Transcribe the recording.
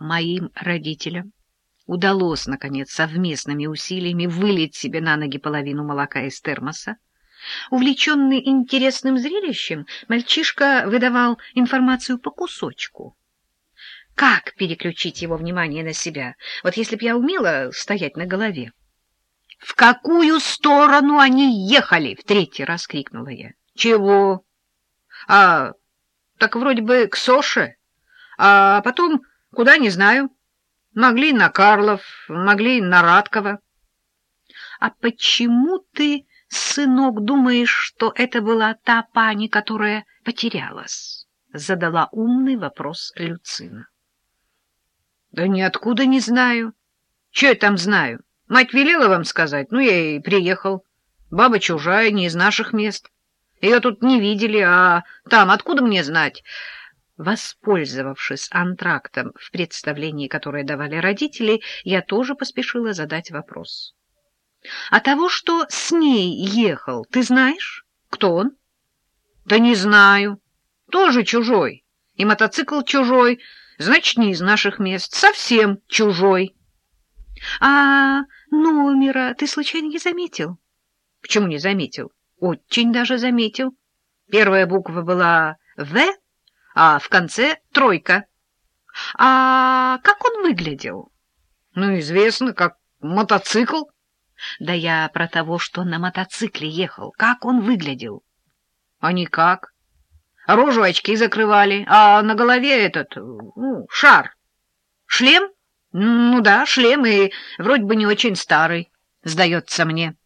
Моим родителям удалось, наконец, совместными усилиями вылить себе на ноги половину молока из термоса. Увлеченный интересным зрелищем, мальчишка выдавал информацию по кусочку. Как переключить его внимание на себя? Вот если б я умела стоять на голове. — В какую сторону они ехали? — в третий раз крикнула я. — Чего? — А, так вроде бы к Соше, а потом куда, не знаю. Могли на Карлов, могли на Радкова. — А почему ты, сынок, думаешь, что это была та пани, которая потерялась? — задала умный вопрос Люцина. — Да ниоткуда не знаю. Че я там знаю? Мать велела вам сказать, ну я и приехал. Баба чужая, не из наших мест. Ее тут не видели, а там откуда мне знать? Воспользовавшись антрактом в представлении, которое давали родители, я тоже поспешила задать вопрос. — А того, что с ней ехал, ты знаешь? Кто он? — Да не знаю. Тоже чужой. И мотоцикл чужой, значит, не из наших мест. Совсем чужой. — А номера ты случайно не заметил? — Почему не заметил? Очень даже заметил. Первая буква была «В», а в конце — тройка. — А как он выглядел? — Ну, известно, как мотоцикл. — Да я про того, что на мотоцикле ехал. Как он выглядел? — А никак. Рожу очки закрывали, а на голове этот, ну, шар. Шлем? Ну да, шлем, и вроде бы не очень старый, сдается мне.